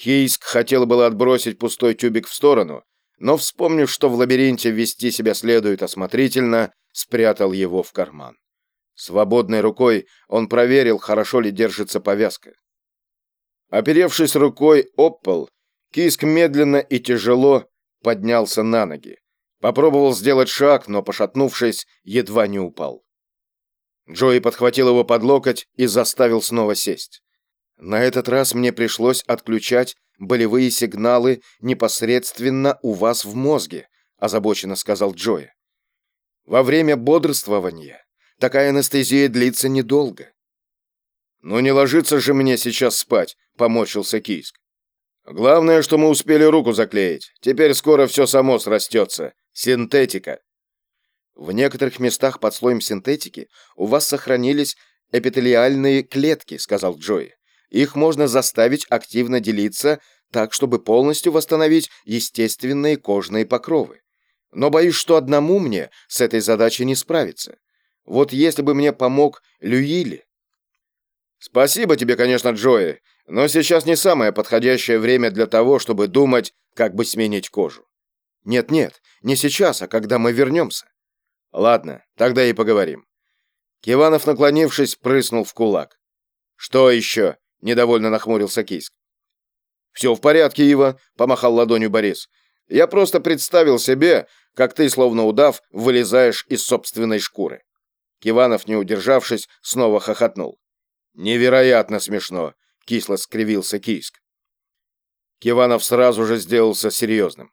Кейск хотел было отбросить пустой тюбик в сторону, но, вспомнив, что в лабиринте вести себя следует осмотрительно, спрятал его в карман. Свободной рукой он проверил, хорошо ли держится повязка. Оперевшись рукой об пол, Киск медленно и тяжело поднялся на ноги. Попробовал сделать шаг, но, пошатнувшись, едва не упал. Джои подхватил его под локоть и заставил снова сесть. На этот раз мне пришлось отключать болевые сигналы непосредственно у вас в мозге, озабоченно сказал Джои. Во время бодрствования такая анестезия длится недолго. Ну не ложиться же мне сейчас спать, поморщился Кийск. Главное, что мы успели руку заклеить. Теперь скоро все само срастется. Синтетика. В некоторых местах под слоем синтетики у вас сохранились эпителиальные клетки, сказал Джои. Их можно заставить активно делиться так, чтобы полностью восстановить естественные кожные покровы. Но боюсь, что одному мне с этой задачей не справиться. Вот если бы мне помог Люили. Спасибо тебе, конечно, Джои, но сейчас не самое подходящее время для того, чтобы думать, как бы сменить кожу. Нет-нет, не сейчас, а когда мы вернемся. Ладно, тогда и поговорим. Киванов, наклонившись, прыснул в кулак. Что еще? Недовольно нахмурился Кийск. «Все в порядке, Ива», — помахал ладонью Борис. «Я просто представил себе, как ты, словно удав, вылезаешь из собственной шкуры». Киванов, не удержавшись, снова хохотнул. «Невероятно смешно», — кисло скривился Кийск. Киванов сразу же сделался серьезным.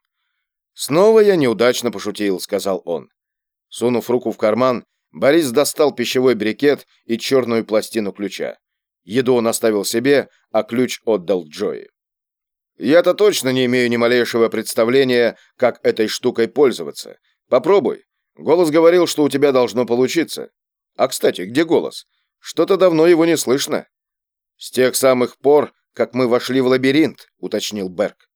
«Снова я неудачно пошутил», — сказал он. Сунув руку в карман, Борис достал пищевой брикет и черную пластину ключа. Еду он оставил себе, а ключ отдал Джои. Я-то точно не имею ни малейшего представления, как этой штукой пользоваться. Попробуй. Голос говорил, что у тебя должно получиться. А, кстати, где голос? Что-то давно его не слышно. С тех самых пор, как мы вошли в лабиринт, уточнил Берг.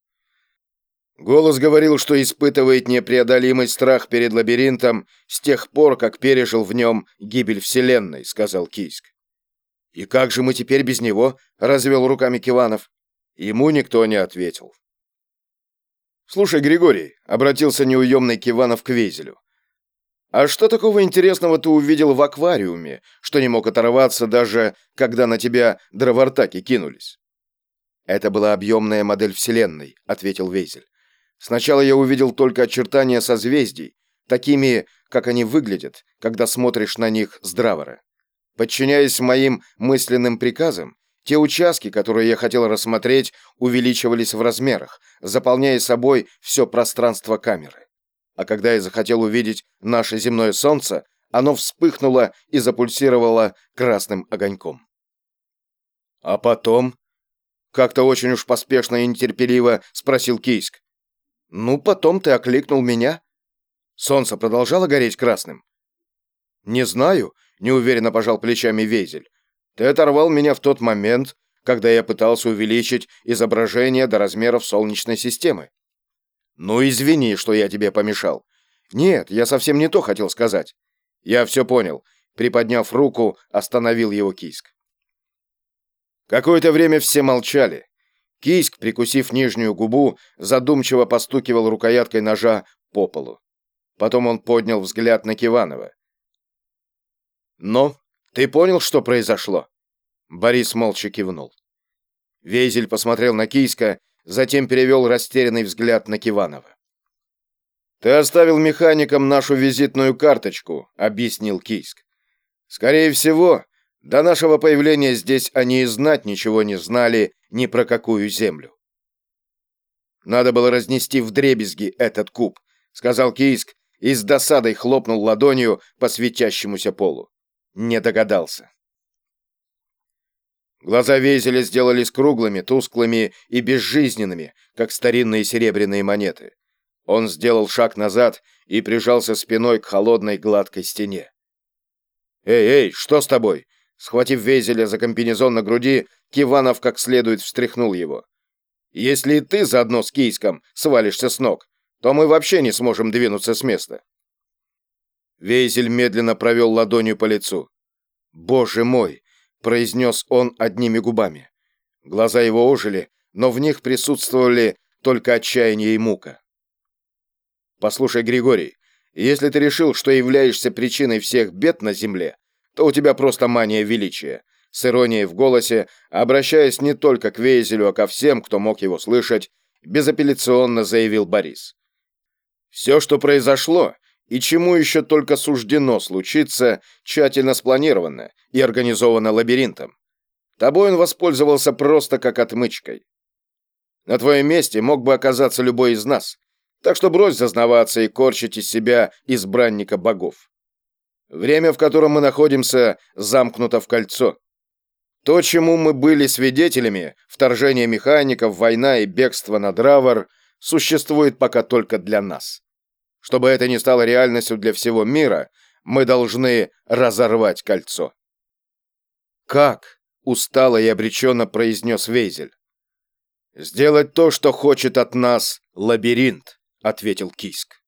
Голос говорил, что испытывает непреодолимый страх перед лабиринтом с тех пор, как пережил в нем гибель Вселенной, сказал Кийск. «И как же мы теперь без него?» — развел руками Киванов. Ему никто не ответил. «Слушай, Григорий», — обратился неуемный Киванов к Везелю, «а что такого интересного ты увидел в аквариуме, что не мог оторваться даже, когда на тебя дровартаки кинулись?» «Это была объемная модель Вселенной», — ответил Везель. «Сначала я увидел только очертания созвездий, такими, как они выглядят, когда смотришь на них с Дравера. Подчиняясь моим мысленным приказам, те участки, которые я хотел рассмотреть, увеличивались в размерах, заполняя собой все пространство камеры. А когда я захотел увидеть наше земное солнце, оно вспыхнуло и запульсировало красным огоньком. А потом, как-то очень уж поспешно и нетерпеливо спросил Кийск. Ну, потом ты окликнул меня. Солнце продолжало гореть красным. Не знаю, неуверенно пожал плечами Везель. Ты оторвал меня в тот момент, когда я пытался увеличить изображение до размеров Солнечной системы. Ну извини, что я тебе помешал. Нет, я совсем не то хотел сказать. Я все понял. Приподняв руку, остановил его Кийск. Какое-то время все молчали. Кийск, прикусив нижнюю губу, задумчиво постукивал рукояткой ножа по полу. Потом он поднял взгляд на Киванова. «Но ты понял, что произошло?» Борис молча кивнул. Вейзель посмотрел на Кийска, затем перевел растерянный взгляд на Киванова. «Ты оставил механикам нашу визитную карточку», — объяснил Кийск. «Скорее всего, до нашего появления здесь они и знать ничего не знали ни про какую землю». «Надо было разнести вдребезги этот куб», — сказал Кийск и с досадой хлопнул ладонью по светящемуся полу. Не догадался. Глаза Везеля сделались круглыми, тусклыми и безжизненными, как старинные серебряные монеты. Он сделал шаг назад и прижался спиной к холодной гладкой стене. «Эй, эй, что с тобой?» Схватив Везеля за комбинезон на груди, Киванов как следует встряхнул его. «Если и ты заодно с Кийском свалишься с ног, то мы вообще не сможем двинуться с места». Вейзель медленно провел ладонью по лицу. «Боже мой!» — произнес он одними губами. Глаза его ожили, но в них присутствовали только отчаяние и мука. Послушай, Григорий, если ты решил, что являешься причиной всех бед на земле, то у тебя просто мания величия. С иронией в голосе, обращаясь не только к Вейзелю, а ко всем, кто мог его слышать, безапелляционно заявил Борис. Все, что произошло, и чему еще только суждено случиться, тщательно спланировано и организовано лабиринтом. Тобой он воспользовался просто как отмычкой. На твоем месте мог бы оказаться любой из нас, так что брось зазнаваться и корчить из себя избранника богов. Время, в котором мы находимся, замкнуто в кольцо. То, чему мы были свидетелями, вторжение механиков, война и бегство на Дравар, существует пока только для нас. Чтобы это не стало реальностью для всего мира, мы должны разорвать кольцо. «Как?» — устало и обреченно произнес Вейзель. «Сделать то, что хочет от нас лабиринт», — ответил Киск.